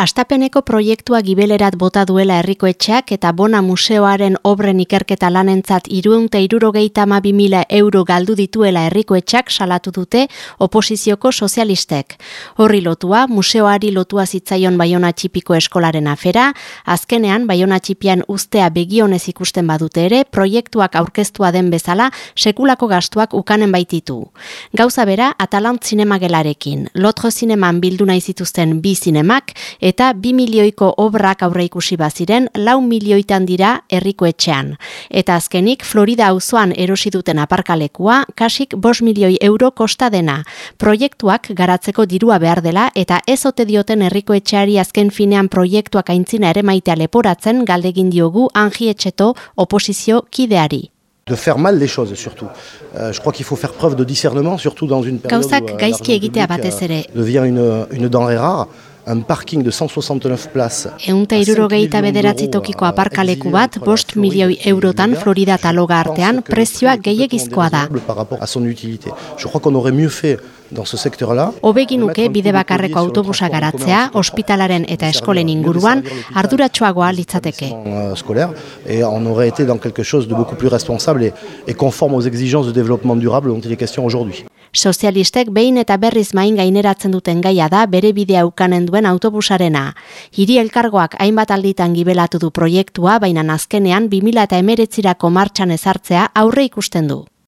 Astapeneko proiektua gibelerat bota duela herrikoetxeak eta bona museoaren obren ikerketa lanentzat irueunte irurogeita mila euro galdu dituela herrikoetxeak salatu dute oposizioko sozialistek. Horri lotua, museoari lotua zitzaion baiona txipiko eskolaren afera, azkenean baiona txipian ustea begionez ikusten badute ere, proiektuak aurkeztua den bezala sekulako gastuak ukanen baititu. Gauza bera, Atalant zinemagelarekin. Lotro zineman bildu nahi zituzten bi zinemak, eta bi milioiko obrak aurre ikusi baziren lau milioitan dira herriko etxean. Eta azkenik, Florida auzoan erosi duten aparkalekua, kasik bos milioi euro kosta dena. Proiektuak garatzeko dirua behar dela eta ez ote dioten herriko etxeari azken finean proiektuak aintzina ere maitea leporatzen galdegin diogu anji etxeto oposizio kideari. de faire mal les choses surtout. Euh, je crois qu'il faut faire preuve de discernement surtout dans une période où euh, gaizki egitea batez ere. devient une, une denrée rare un parking de 169 places. Eunta irurogeita bederatzi tokiko aparkaleku bat, bost milioi eurotan Florida eta loga artean, prezioa gehiagizkoa da. Utilité. Je crois qu'on aurait mieux fait dans ce secteur-là. Obeginuke bide bakarreko autobusa garatzea, ospitalaren eta eskolen inguruan, arduratsuagoa litzateke. Euh, scolaire, et on aurait été dans quelque chose de beaucoup plus responsable et, et conforme aux exigences de développement durable dont il est question aujourd'hui. Sozialistek behin eta berriz main gaineratzen duten gaia da bere bidea ukanen duen autobusarena. Hiri elkargoak hainbat alditan gibelatu du proiektua, baina azkenean 2000 eta emeretzirako martxan ezartzea aurre ikusten du.